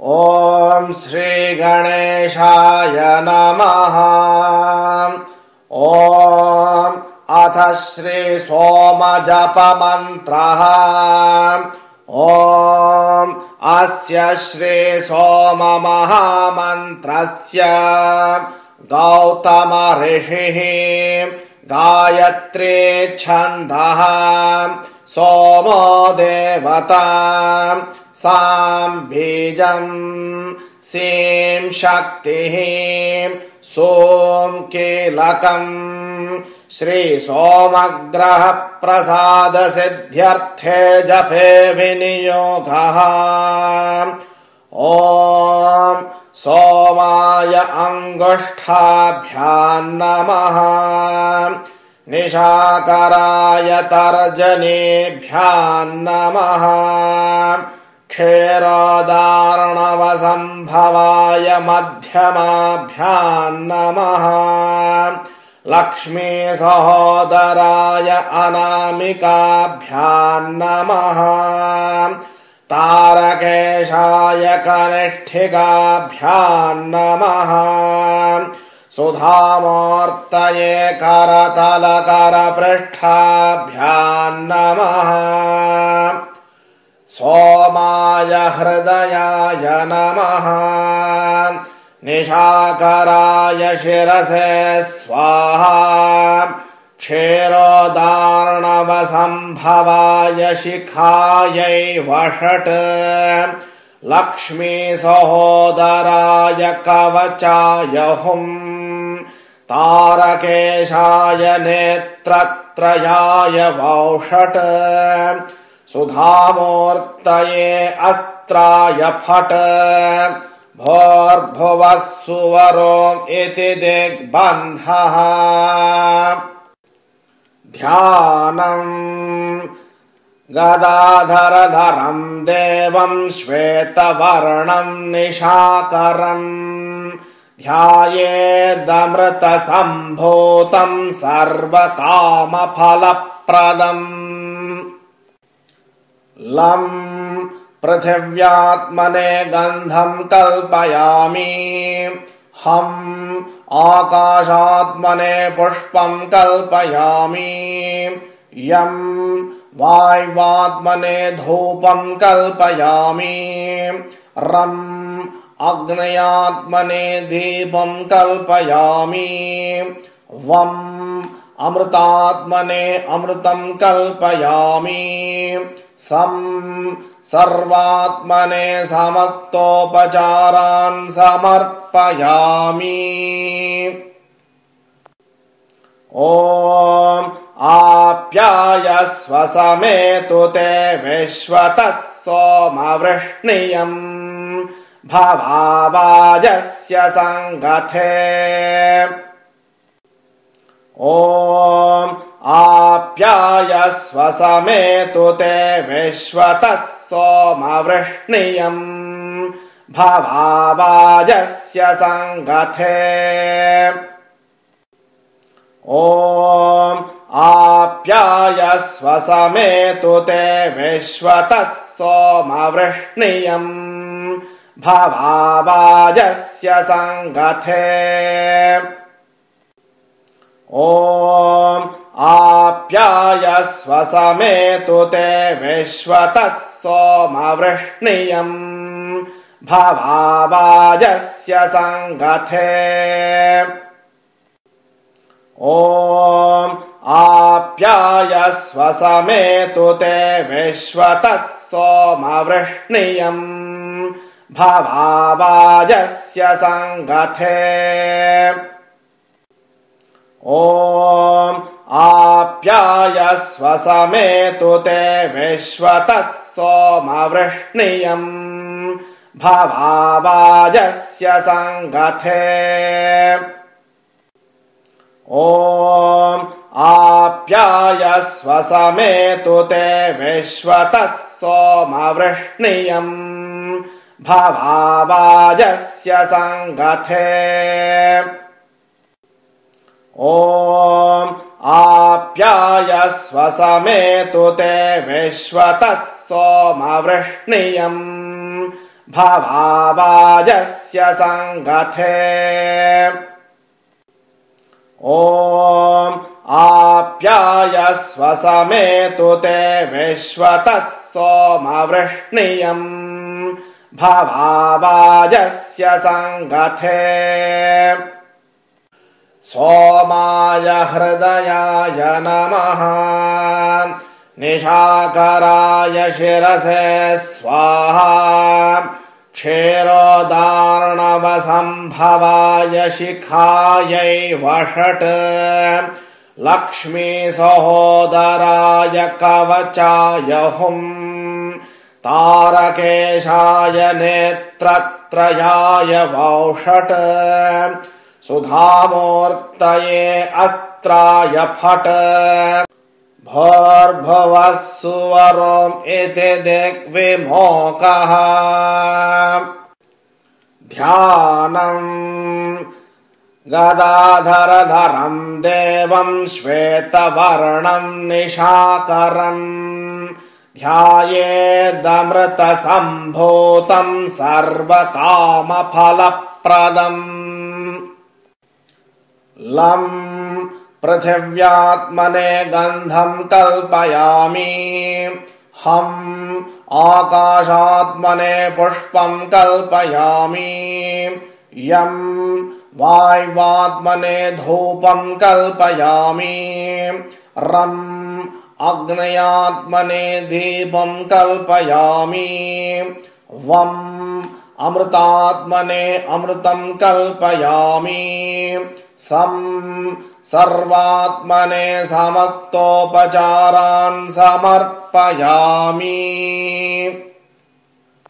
ॐ श्रीगणेशाय नमः। ॐ अथ श्रीसोमजपमन्त्रः ॐ अस्य श्रीसोममहामन्त्रस्य गौतमऋषिः गायत्री छन्दः। सोमो देवता साम् बीजम् सीं शक्तिः सोम् कीलकम् श्रीसोमग्रहप्रसादसिद्ध्यर्थे जपे विनियोगः। ॐ सोमाय अङ्गुष्ठाभ्यान्नमः निशाकराय तर्जनेभ्यान्नमः क्षेरादार्णवसम्भवाय मध्यमाभ्यान्नमः लक्ष्मीसहोदराय अनामिकाभ्यान्नमः तारकेशाय कनिष्ठिकाभ्यान्नमः सुधामूर्तये करतलकरपृष्ठाभ्यान्नमः सोमाय हृदयाय नमः। निशाकराय शिरसे स्वाहा। क्षेरोदार्णवसम्भवाय शिखायै वषट्। लक्ष्मीसहोदराय कवचाय हुम् तारकेशाय नेत्रत्रयाय वौषट् सुधामूर्तये अस्त्राय फट्। भोर्भुवः सुवरो इति दिग्बन्धः। ध्यानम् गदाधरधरम् देवम् श्वेतवर्णम् निशाकरम् ध्यायेदमृतसम्भूतम् सर्वकामफलप्रदम् लम् पृथिव्यात्मने गन्धम् कल्पयामि। हम् आकाशात्मने पुष्पम् कल्पयामि। यम् वाय्वात्मने धूपम् कल्पयामि। रम् अग्नयात्मने दीपम् कल्पयामि। वम् अमृतात्मने अमृतम् कल्पयामि सम् सर्वात्मने समत्तोपचारान् समर्पयामि। ॐ आप्यायस्व समेतु ते विश्वतः सोमवृष्णियम् भवावाजस्य सङ्गथे। ॐ आप्यायस्व समेतु ते विश्वतः सोमवृष्णियम् भवावाजस्य सङ्गथे। ॐ आप्यायस्व समेतु ते विश्वतः सोमवृष्णियम् भवावाजस्य सङ्गथे। ॐ आप्यायस्व समेतु ते विश्वतः सोमवृष्णियम् भवावाजस्य सङ्गथे। ॐ आप्यायस्व समेतु ते विश्वतः सोमवृष्णियम् भवावाजस्य सङ्गथे। ॐ समेतु ते विश्वतः सोमवृष्णियम् भवावाजस्य सङ्गथे। ॐ आप्यायस्व समेतु ते विश्वतः सोमवृष्णियम् भवावाजस्य सङ्गथे। ॐ आप्यायस्व समेतु ते विश्वतः सोमवृष्णियम् भवावाजस्य सङ्गथे। ॐ आप्यायस्व समेतु ते विश्वतः सोमवृष्णियम् भवावाजस्य सङ्गथे सोमाय हृदयाय नमः। निशाकराय शिरसे स्वाहा। क्षीरोदार्णवसम्भवाय शिखायै वषट्। लक्ष्मीसहोदराय कवचाय हुम् तारकेशाय नेत्रत्रयाय वौषट् सुधामूर्तये अस्त्राय फट्। सुवरोम् इति दिग्विमोकः। ध्यानम् गदाधरधरम् देवम् श्वेतवर्णम् निशाकरम्। ध्यायेदमृतसम्भूतम् सर्वकामफलप्रदम् लम् पृथिव्यात्मने गन्धम् कल्पयामि। हम् आकाशात्मने पुष्पम् कल्पयामि। यम् वाय्वात्मने धूपम् कल्पयामि। रम् अग्नयात्मने दीपम् कल्पयामि। वम् अमृतात्मने अमृतम् कल्पयामि सम् सर्वात्मने समत्तोपचारान् समर्पयामि